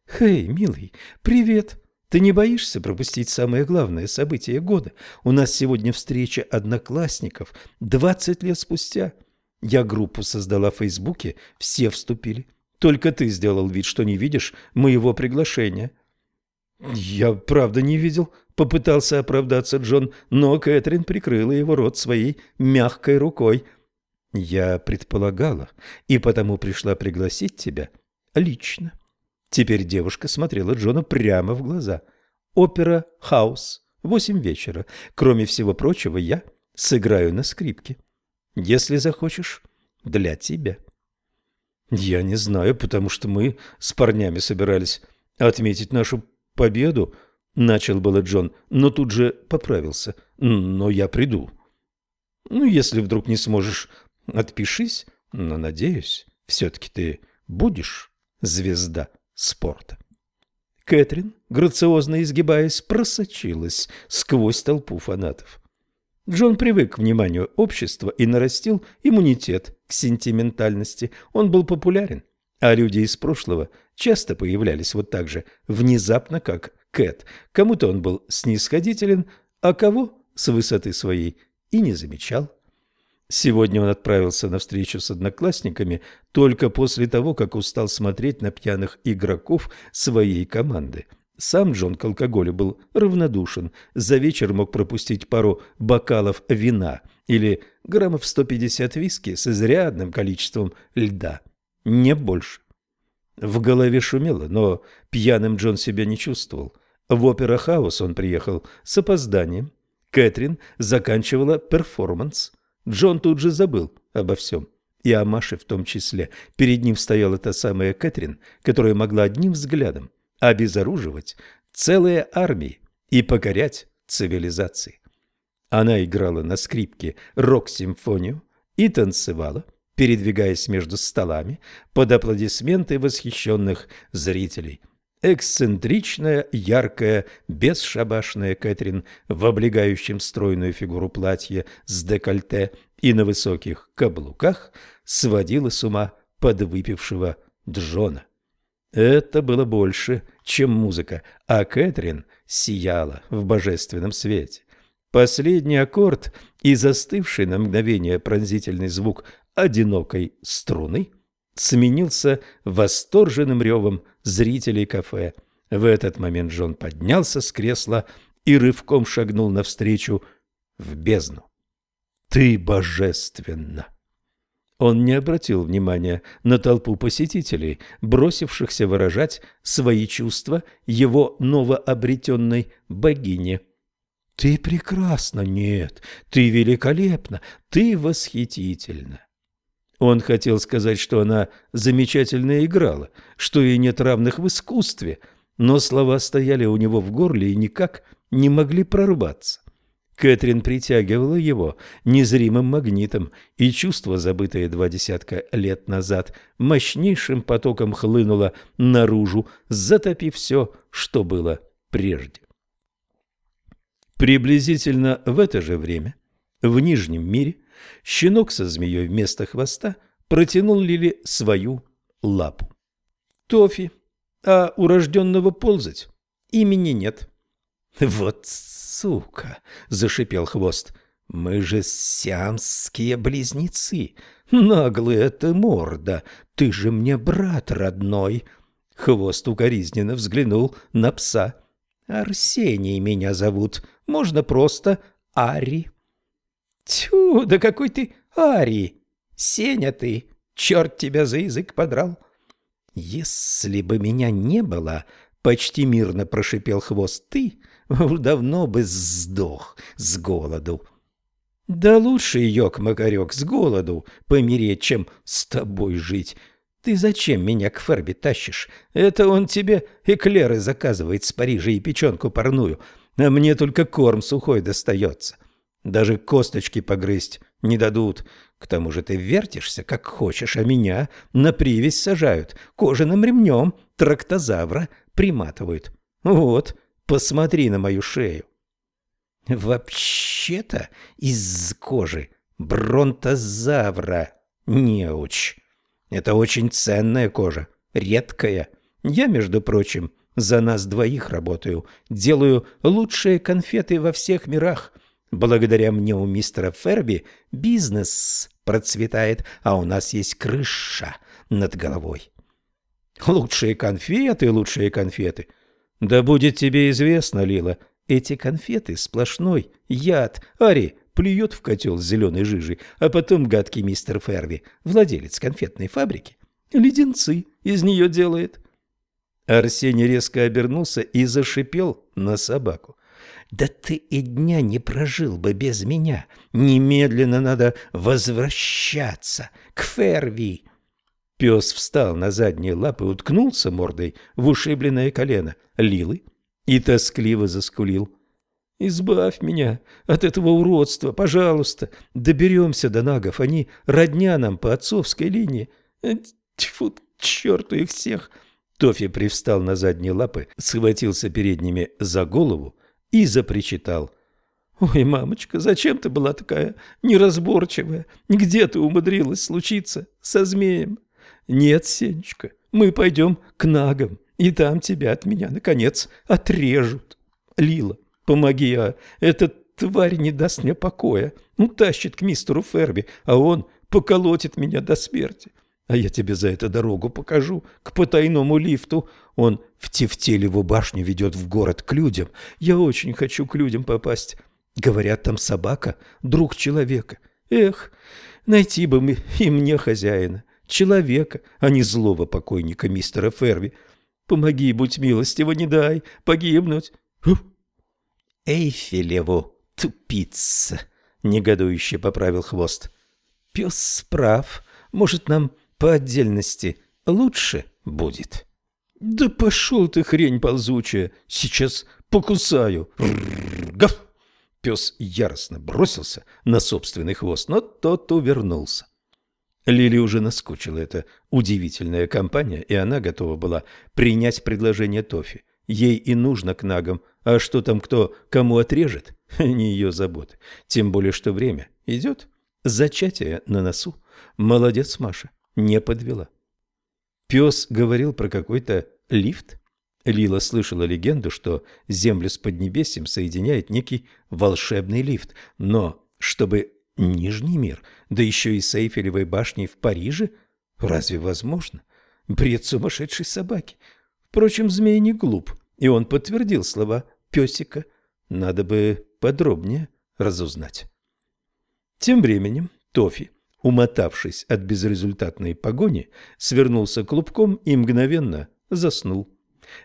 «Хей, милый, привет. Ты не боишься пропустить самое главное событие года? У нас сегодня встреча одноклассников, двадцать лет спустя. Я группу создала в Фейсбуке, все вступили. Только ты сделал вид, что не видишь моего приглашения». «Я правда не видел», — попытался оправдаться Джон, но Кэтрин прикрыла его рот своей мягкой рукой. «Я предполагала, и потому пришла пригласить тебя лично». Теперь девушка смотрела Джона прямо в глаза. «Опера Хаус. Восемь вечера. Кроме всего прочего, я сыграю на скрипке. Если захочешь, для тебя». «Я не знаю, потому что мы с парнями собирались отметить нашу победу, начал было Джон, но тут же поправился. Но я приду. Ну, если вдруг не сможешь, отпишись, но надеюсь, все-таки ты будешь звезда спорта. Кэтрин, грациозно изгибаясь, просочилась сквозь толпу фанатов. Джон привык к вниманию общества и нарастил иммунитет к сентиментальности. Он был популярен, а люди из прошлого часто появлялись вот так же внезапно, как Кэт. Кому-то он был снисходителен, а кого с высоты своей и не замечал. Сегодня он отправился на встречу с одноклассниками только после того, как устал смотреть на пьяных игроков своей команды. Сам Джон к алкоголю был равнодушен. За вечер мог пропустить пару бокалов вина или граммов 150 виски с изрядным количеством льда. Не больше. В голове шумело, но пьяным Джон себя не чувствовал. В опера-хаус он приехал с опозданием. Кэтрин заканчивала перформанс. Джон тут же забыл обо всем. И о Маше в том числе. Перед ним стояла та самая Кэтрин, которая могла одним взглядом обезоруживать целые армии и покорять цивилизации. Она играла на скрипке рок-симфонию и танцевала, передвигаясь между столами под аплодисменты восхищенных зрителей. Эксцентричная, яркая, бесшабашная Кэтрин в облегающем стройную фигуру платье с декольте и на высоких каблуках сводила с ума подвыпившего Джона. Это было больше, чем музыка, а Кэтрин сияла в божественном свете. Последний аккорд и застывший на мгновение пронзительный звук одинокой струны сменился восторженным ревом зрителей кафе. В этот момент Джон поднялся с кресла и рывком шагнул навстречу в бездну. «Ты божественна!» Он не обратил внимания на толпу посетителей, бросившихся выражать свои чувства его новообретенной богине. «Ты прекрасна! Нет, ты великолепна! Ты восхитительна!» Он хотел сказать, что она замечательно играла, что ей нет равных в искусстве, но слова стояли у него в горле и никак не могли прорваться. Кэтрин притягивала его незримым магнитом, и чувство, забытое два десятка лет назад, мощнейшим потоком хлынуло наружу, затопив все, что было прежде. Приблизительно в это же время в Нижнем мире щенок со змеей вместо хвоста протянул Лили свою лапу. Тофи, а урожденного ползать имени нет. Вот сука!» — зашипел хвост. «Мы же сиамские близнецы. Наглая ты морда. Ты же мне брат родной». Хвост укоризненно взглянул на пса. «Арсений меня зовут. Можно просто Ари». «Тьфу, да какой ты Ари! Сеня ты! Черт тебя за язык подрал!» «Если бы меня не было, — почти мирно прошипел хвост, — ты давно бы сдох с голоду. Да лучше, ёк-макарёк, с голоду помереть, чем с тобой жить. Ты зачем меня к Ферби тащишь? Это он тебе эклеры заказывает с Парижа и печенку парную, а мне только корм сухой достается. Даже косточки погрызть не дадут. К тому же ты вертишься, как хочешь, а меня на привязь сажают, кожаным ремнем трактозавра приматывают. Вот, Посмотри на мою шею. Вообще-то из кожи бронтозавра, неуч. Это очень ценная кожа, редкая. Я, между прочим, за нас двоих работаю, делаю лучшие конфеты во всех мирах. Благодаря мне у мистера Ферби бизнес процветает, а у нас есть крыша над головой. Лучшие конфеты, лучшие конфеты — да будет тебе известно, Лила, эти конфеты сплошной яд. Ари плюет в котел с зеленой жижей, а потом гадкий мистер Ферви, владелец конфетной фабрики, леденцы из нее делает. Арсений резко обернулся и зашипел на собаку. «Да ты и дня не прожил бы без меня. Немедленно надо возвращаться к Ферви!» Пес встал на задние лапы, уткнулся мордой в ушибленное колено Лилы и тоскливо заскулил. «Избавь меня от этого уродства, пожалуйста. Доберемся до нагов, они родня нам по отцовской линии. Тьфу, черту их всех!» Тофи привстал на задние лапы, схватился передними за голову и запричитал. «Ой, мамочка, зачем ты была такая неразборчивая? Где ты умудрилась случиться со змеем?» Нет, Сенечка, мы пойдем к нагам, и там тебя от меня, наконец, отрежут. Лила, помоги, а этот тварь не даст мне покоя. Утащит к мистеру Ферби, а он поколотит меня до смерти. А я тебе за это дорогу покажу, к потайному лифту. Он в Тефтелеву башню ведет в город к людям. Я очень хочу к людям попасть. Говорят, там собака, друг человека. Эх, найти бы мы и мне хозяина человека, а не злого покойника мистера Ферви. Помоги, будь милостиво, не дай погибнуть. Эйфелеву, тупица, негодующе поправил хвост. Пес прав, может, нам по отдельности лучше будет. Да пошел ты, хрень ползучая, сейчас покусаю. Гав! Пес яростно бросился на собственный хвост, но тот увернулся. Лили уже наскучила эта удивительная компания, и она готова была принять предложение Тофи. Ей и нужно к нагам, а что там кто кому отрежет, *laughs* не ее заботы. Тем более, что время идет, Зачатие на носу. Молодец, Маша, не подвела. Пес говорил про какой-то лифт. Лила слышала легенду, что Землю с Поднебесьем соединяет некий волшебный лифт. Но чтобы Нижний мир, да еще и с Эйфелевой башней в Париже, разве возможно? Бред сумасшедшей собаки. Впрочем, змей не глуп, и он подтвердил слова песика. Надо бы подробнее разузнать. Тем временем Тофи, умотавшись от безрезультатной погони, свернулся клубком и мгновенно заснул.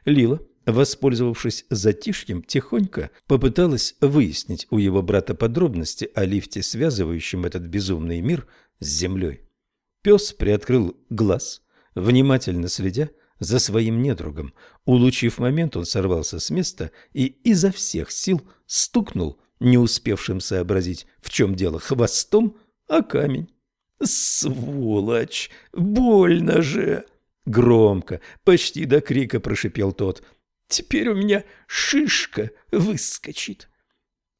Лила, воспользовавшись затишьем, тихонько попыталась выяснить у его брата подробности о лифте, связывающем этот безумный мир с землей. Пес приоткрыл глаз, внимательно следя за своим недругом. Улучив момент, он сорвался с места и изо всех сил стукнул, не успевшим сообразить, в чем дело, хвостом, а камень. «Сволочь! Больно же!» Громко, почти до крика прошипел тот. «Теперь у меня шишка выскочит!»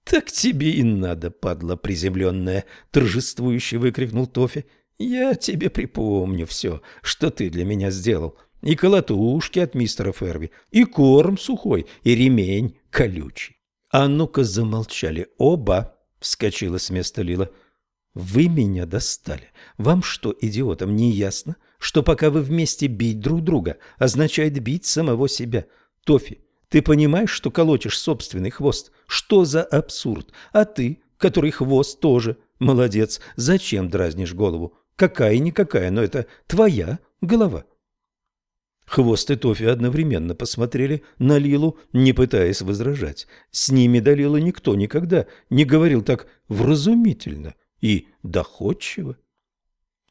«Так тебе и надо, падла приземленная!» — торжествующе выкрикнул Тофи. «Я тебе припомню все, что ты для меня сделал. И колотушки от мистера Ферви, и корм сухой, и ремень колючий. А ну-ка замолчали оба, вскочила с места Лила. Вы меня достали. Вам что, идиотам, не ясно, что пока вы вместе бить друг друга, означает бить самого себя? Тофи, ты понимаешь, что колотишь собственный хвост? Что за абсурд? А ты, который хвост тоже, молодец, зачем дразнишь голову? Какая-никакая, но это твоя голова. Хвост и Тофи одновременно посмотрели на Лилу, не пытаясь возражать. С ними до Лилы никто никогда не говорил так вразумительно и доходчиво.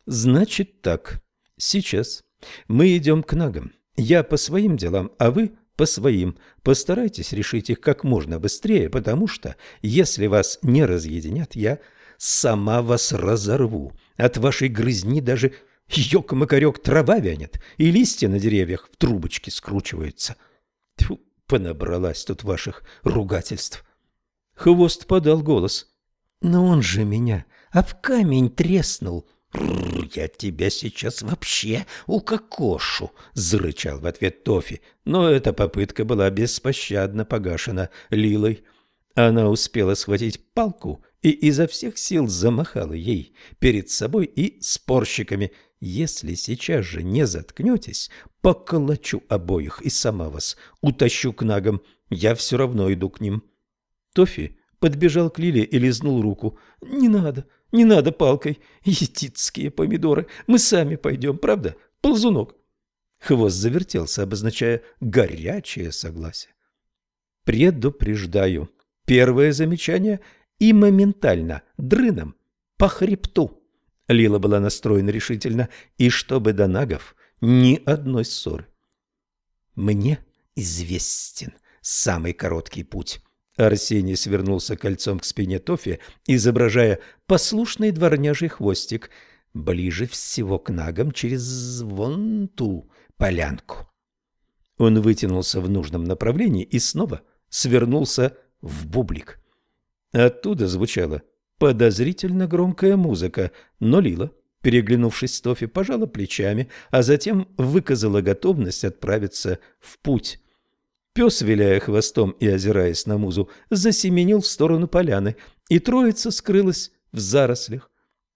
«Значит так. Сейчас. Мы идем к нагам. Я по своим делам, а вы по своим. Постарайтесь решить их как можно быстрее, потому что, если вас не разъединят, я сама вас разорву. От вашей грызни даже Ёк-макарёк трава вянет, и листья на деревьях в трубочки скручиваются. Тьфу, понабралась тут ваших ругательств. Хвост подал голос. Но он же меня об камень треснул. «Я тебя сейчас вообще укокошу!» — зарычал в ответ Тофи. Но эта попытка была беспощадно погашена Лилой. Она успела схватить палку и изо всех сил замахала ей перед собой и спорщиками — если сейчас же не заткнетесь, поколочу обоих и сама вас утащу к нагам. Я все равно иду к ним. Тофи подбежал к Лиле и лизнул руку. «Не надо, не надо палкой. Етицкие помидоры. Мы сами пойдем, правда? Ползунок». Хвост завертелся, обозначая горячее согласие. «Предупреждаю. Первое замечание и моментально дрыном по хребту». Лила была настроена решительно, и чтобы до нагов ни одной ссоры. «Мне известен самый короткий путь». Арсений свернулся кольцом к спине Тофи, изображая послушный дворняжий хвостик, ближе всего к нагам через вон ту полянку. Он вытянулся в нужном направлении и снова свернулся в бублик. Оттуда звучало подозрительно громкая музыка, но Лила, переглянувшись с Тофи, пожала плечами, а затем выказала готовность отправиться в путь. Пес, виляя хвостом и озираясь на музу, засеменил в сторону поляны, и троица скрылась в зарослях.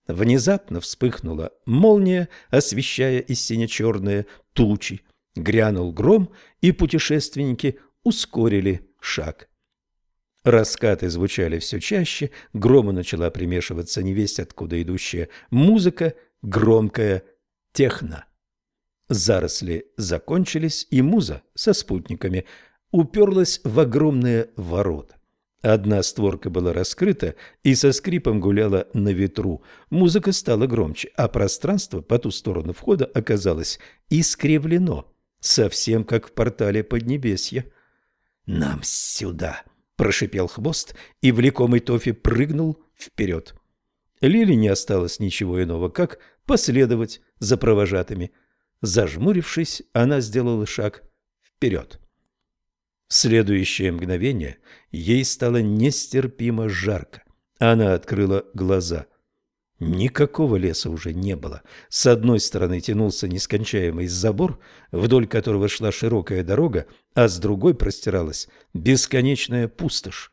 Внезапно вспыхнула молния, освещая из сине-черные тучи. Грянул гром, и путешественники ускорили шаг. Раскаты звучали все чаще, грому начала примешиваться невесть откуда идущая музыка, громкая техно. Заросли закончились, и муза со спутниками уперлась в огромные ворота. Одна створка была раскрыта и со скрипом гуляла на ветру. Музыка стала громче, а пространство по ту сторону входа оказалось искривлено, совсем как в портале Поднебесья. «Нам сюда!» прошипел хвост, и влекомый Тофи прыгнул вперед. Лили не осталось ничего иного, как последовать за провожатыми. Зажмурившись, она сделала шаг вперед. В следующее мгновение ей стало нестерпимо жарко. Она открыла глаза. Никакого леса уже не было. С одной стороны тянулся нескончаемый забор, вдоль которого шла широкая дорога, а с другой простиралась бесконечная пустошь.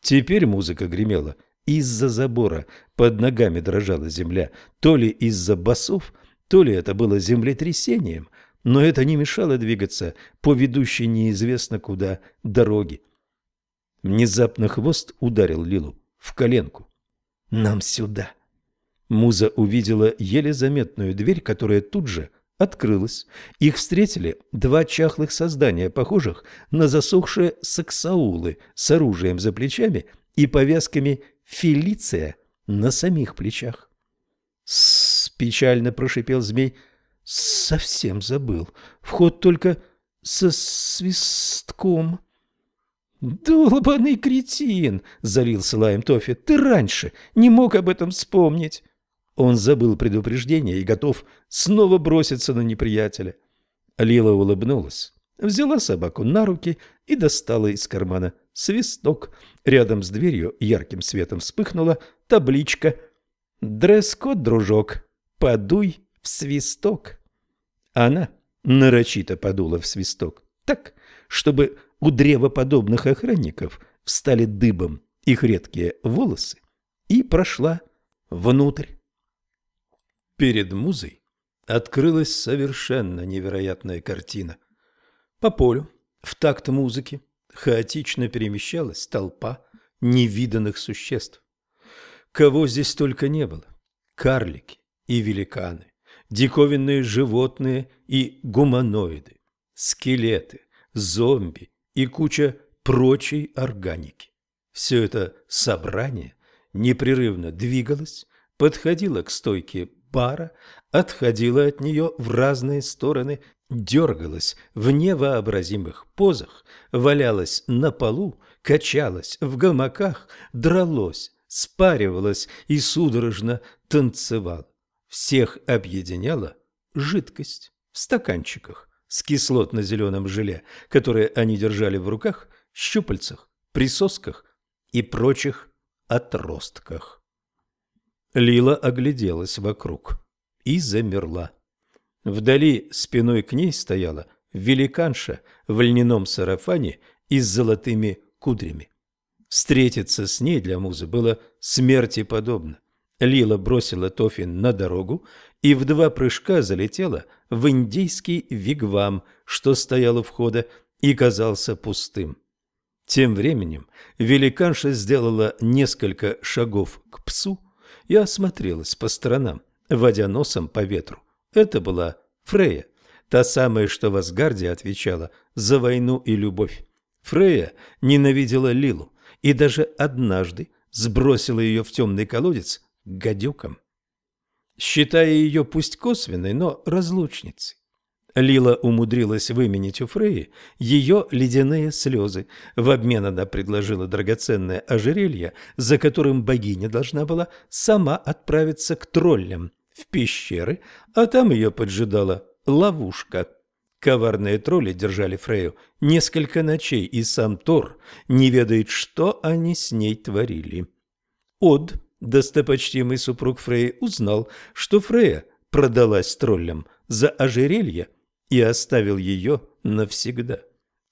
Теперь музыка гремела из-за забора, под ногами дрожала земля, то ли из-за басов, то ли это было землетрясением, но это не мешало двигаться по ведущей неизвестно куда дороге. Внезапно хвост ударил Лилу в коленку. «Нам сюда!» Муза увидела еле заметную дверь, которая тут же открылась. Их встретили два чахлых создания, похожих на засохшие саксаулы с оружием за плечами и повязками «Фелиция» на самих плечах. «С — печально прошипел змей. — Совсем забыл. Вход только со свистком. — Долбанный кретин! — залился лаем Тофи. — Ты раньше не мог об этом вспомнить. Он забыл предупреждение и готов снова броситься на неприятеля. Лила улыбнулась, взяла собаку на руки и достала из кармана свисток. Рядом с дверью ярким светом вспыхнула табличка «Дресс-код, дружок, подуй в свисток». Она нарочито подула в свисток так, чтобы у древоподобных охранников встали дыбом их редкие волосы и прошла внутрь. Перед музой открылась совершенно невероятная картина. По полю, в такт музыки, хаотично перемещалась толпа невиданных существ. Кого здесь только не было. Карлики и великаны, диковинные животные и гуманоиды, скелеты, зомби и куча прочей органики. Все это собрание непрерывно двигалось, подходило к стойке пара отходила от нее в разные стороны, дергалась в невообразимых позах, валялась на полу, качалась в гамаках, дралось, спаривалась и судорожно танцевала. Всех объединяла жидкость в стаканчиках с кислотно-зеленым желе, которые они держали в руках, щупальцах, присосках и прочих отростках. Лила огляделась вокруг и замерла. Вдали спиной к ней стояла великанша в льняном сарафане и с золотыми кудрями. Встретиться с ней для музы было смерти подобно. Лила бросила Тофин на дорогу и в два прыжка залетела в индийский вигвам, что стоял у входа и казался пустым. Тем временем великанша сделала несколько шагов к псу, и осмотрелась по сторонам, водя носом по ветру. Это была Фрея, та самая, что в Асгарде отвечала за войну и любовь. Фрея ненавидела Лилу и даже однажды сбросила ее в темный колодец гадюкам, считая ее пусть косвенной, но разлучницей. Лила умудрилась выменить у Фреи ее ледяные слезы. В обмен она предложила драгоценное ожерелье, за которым богиня должна была сама отправиться к троллям в пещеры, а там ее поджидала ловушка. Коварные тролли держали Фрею несколько ночей, и сам Тор не ведает, что они с ней творили. Од, достопочтимый супруг Фреи, узнал, что Фрея продалась троллям за ожерелье, и оставил ее навсегда.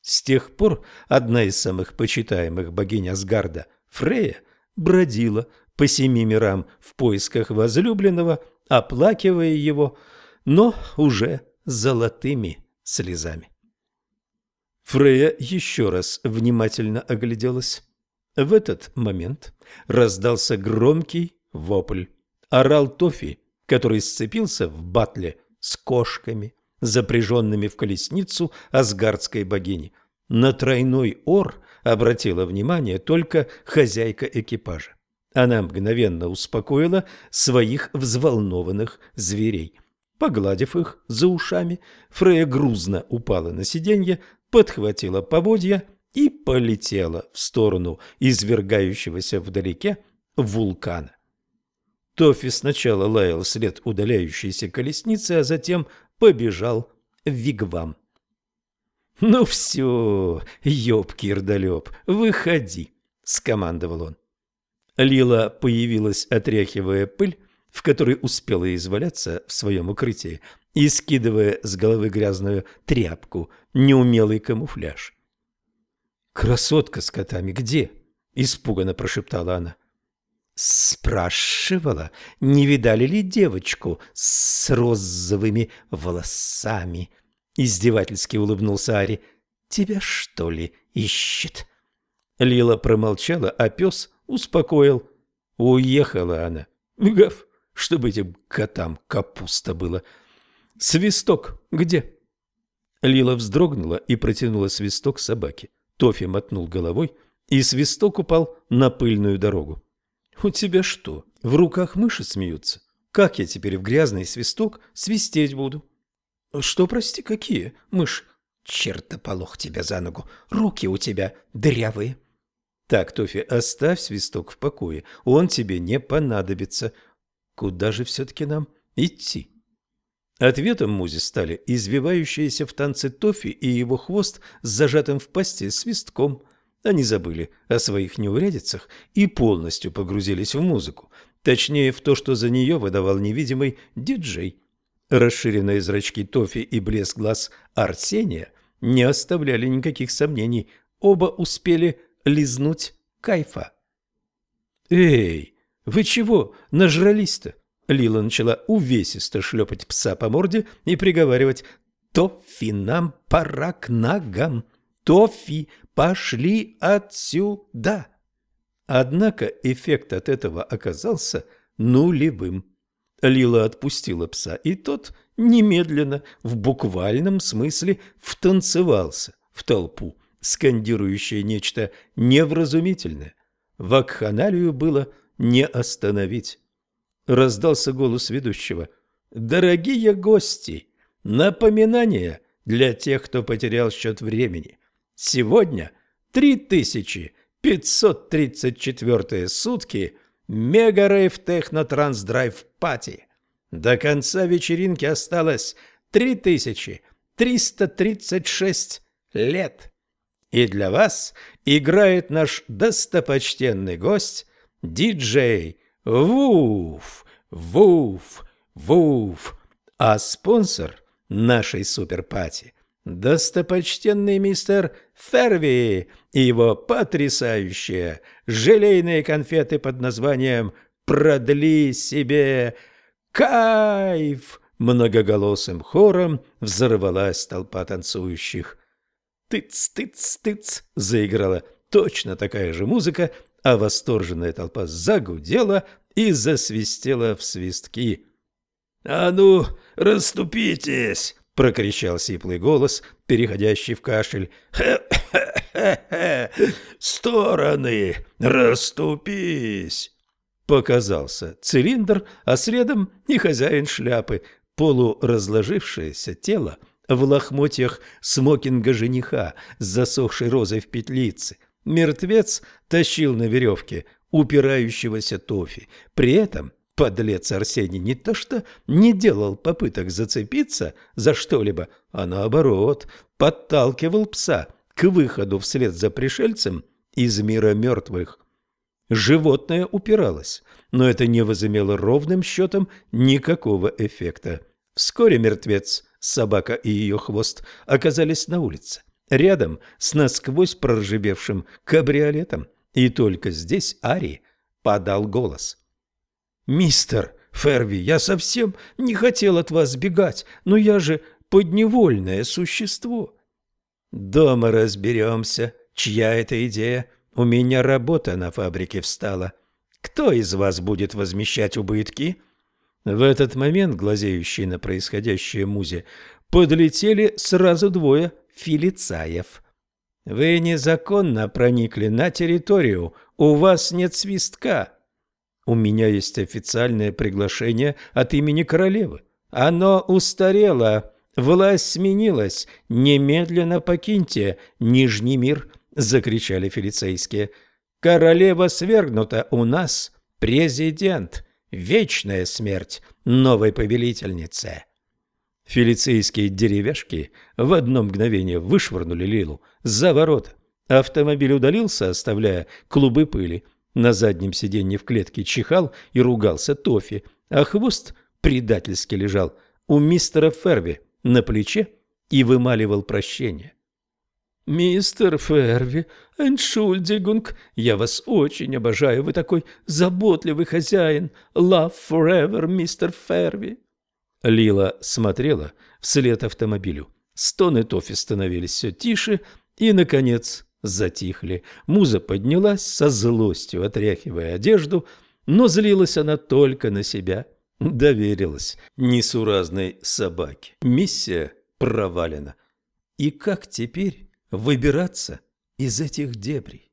С тех пор одна из самых почитаемых богинь Асгарда, Фрея, бродила по семи мирам в поисках возлюбленного, оплакивая его, но уже золотыми слезами. Фрея еще раз внимательно огляделась. В этот момент раздался громкий вопль. Орал Тофи, который сцепился в батле с кошками запряженными в колесницу асгардской богини. На тройной ор обратила внимание только хозяйка экипажа. Она мгновенно успокоила своих взволнованных зверей. Погладив их за ушами, Фрея грузно упала на сиденье, подхватила поводья и полетела в сторону извергающегося вдалеке вулкана. Тофи сначала лаял след удаляющейся колесницы, а затем побежал в вигвам. «Ну все, ёб-кирдалёб, выходи!» – скомандовал он. Лила появилась, отряхивая пыль, в которой успела изваляться в своем укрытии, и скидывая с головы грязную тряпку, неумелый камуфляж. «Красотка с котами где?» – испуганно прошептала она. Спрашивала, не видали ли девочку с розовыми волосами. Издевательски улыбнулся Ари. Тебя, что ли, ищет? Лила промолчала, а пес успокоил. Уехала она. Гав, чтобы этим котам капуста было. Свисток где? Лила вздрогнула и протянула свисток собаке. Тофи мотнул головой, и свисток упал на пыльную дорогу. «У тебя что, в руках мыши смеются? Как я теперь в грязный свисток свистеть буду?» «Что, прости, какие мышь?» «Чертополох тебя за ногу! Руки у тебя дырявые!» «Так, Тофи, оставь свисток в покое, он тебе не понадобится. Куда же все-таки нам идти?» Ответом Музе стали извивающиеся в танце Тофи и его хвост с зажатым в пасти свистком. Они забыли о своих неурядицах и полностью погрузились в музыку, точнее в то, что за нее выдавал невидимый диджей. Расширенные зрачки Тофи и блеск глаз Арсения не оставляли никаких сомнений, оба успели лизнуть кайфа. «Эй, вы чего нажрались-то?» Лила начала увесисто шлепать пса по морде и приговаривать «Тофи, нам пора к ногам! Тофи, пошли отсюда!» Однако эффект от этого оказался нулевым. Лила отпустила пса, и тот немедленно, в буквальном смысле, втанцевался в толпу, скандирующее нечто невразумительное. Вакханалию было не остановить раздался голос ведущего. «Дорогие гости! Напоминание для тех, кто потерял счет времени. Сегодня 3534 сутки Мега-рейв Техно-Транс-Драйв Пати. До конца вечеринки осталось 3336 лет. И для вас играет наш достопочтенный гость, диджей Вуф, вуф, вуф. А спонсор нашей суперпати – достопочтенный мистер Ферви и его потрясающие желейные конфеты под названием «Продли себе кайф!» Многоголосым хором взорвалась толпа танцующих. «Тыц, тыц, тыц!» – заиграла точно такая же музыка, а восторженная толпа загудела и засвистела в свистки. «А ну, расступитесь!» — прокричал сиплый голос, переходящий в кашель. «Хе-хе-хе! Стороны! Расступись!» Показался цилиндр, а следом и хозяин шляпы, полуразложившееся тело в лохмотьях смокинга жениха с засохшей розой в петлице — Мертвец тащил на веревке упирающегося Тофи. При этом подлец Арсений не то что не делал попыток зацепиться за что-либо, а наоборот подталкивал пса к выходу вслед за пришельцем из мира мертвых. Животное упиралось, но это не возымело ровным счетом никакого эффекта. Вскоре мертвец, собака и ее хвост оказались на улице рядом с насквозь проржевевшим кабриолетом, и только здесь Ари подал голос. «Мистер Ферви, я совсем не хотел от вас сбегать, но я же подневольное существо». «Дома разберемся, чья это идея. У меня работа на фабрике встала. Кто из вас будет возмещать убытки?» В этот момент, глазеющие на происходящее музе, подлетели сразу двое Филицаев. «Вы незаконно проникли на территорию, у вас нет свистка». «У меня есть официальное приглашение от имени королевы. Оно устарело, власть сменилась, немедленно покиньте Нижний мир», — закричали филицейские. «Королева свергнута, у нас президент, вечная смерть новой повелительницы». Филицейские деревяшки в одно мгновение вышвырнули Лилу за ворота. Автомобиль удалился, оставляя клубы пыли. На заднем сиденье в клетке чихал и ругался Тофи, а хвост предательски лежал у мистера Ферви на плече и вымаливал прощение. «Мистер Ферви, эншульдигунг, я вас очень обожаю, вы такой заботливый хозяин. Love forever, мистер Ферви». Лила смотрела вслед автомобилю. Стоны Тофи становились все тише и, наконец, затихли. Муза поднялась со злостью, отряхивая одежду, но злилась она только на себя. Доверилась несуразной собаке. Миссия провалена. И как теперь выбираться из этих дебрей?